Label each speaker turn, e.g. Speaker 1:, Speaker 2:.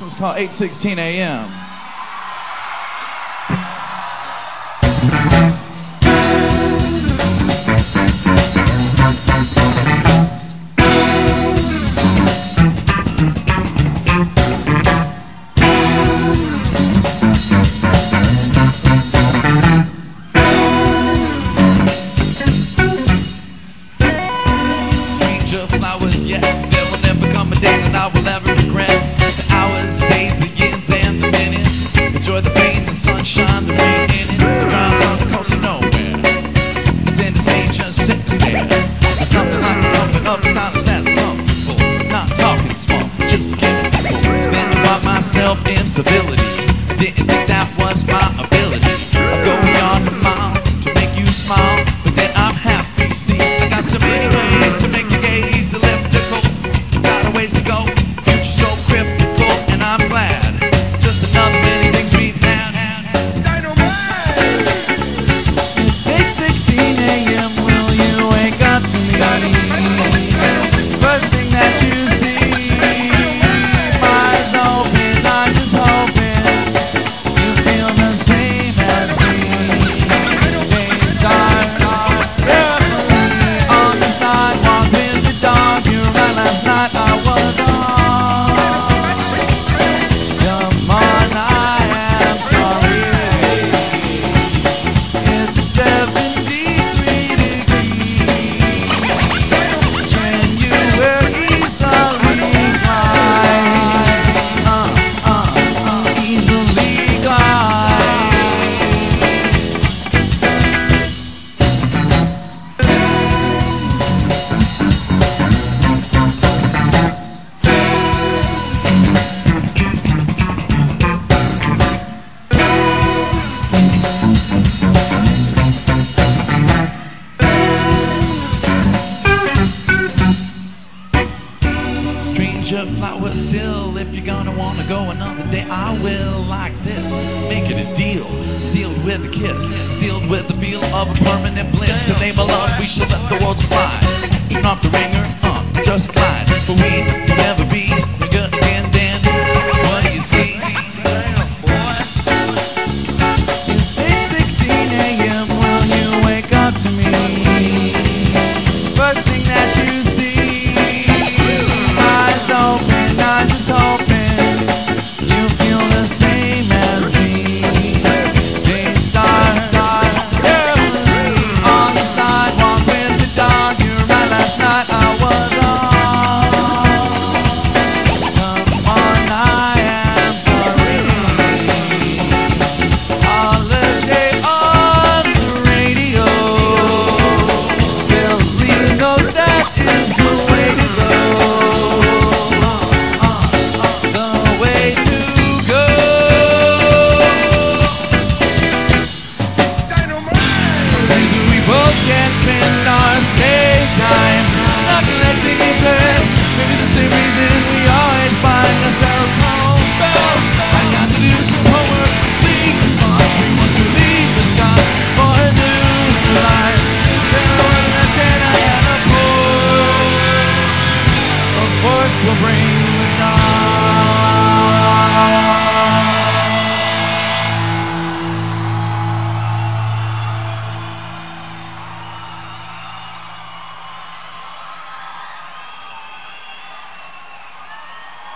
Speaker 1: This one's called 8:16 a.m. Flowers, yeah, there will never come a day that I will ever find myself in civility. Didn't think that was my ability. I go beyond a mile to make you smile, but then I'm happy. See, I got so many ways to make your gaze elliptical. Got a ways to go, Stranger flower still, if you're gonna wanna go another day, I will like this. Make it a deal, sealed with a kiss, sealed with the feel of a permanent bliss. To name a love, we should let the world slide. Even off the ringer, uh, just glide. But we will never be We both can't spend our same time neglecting each other. Maybe the same reason we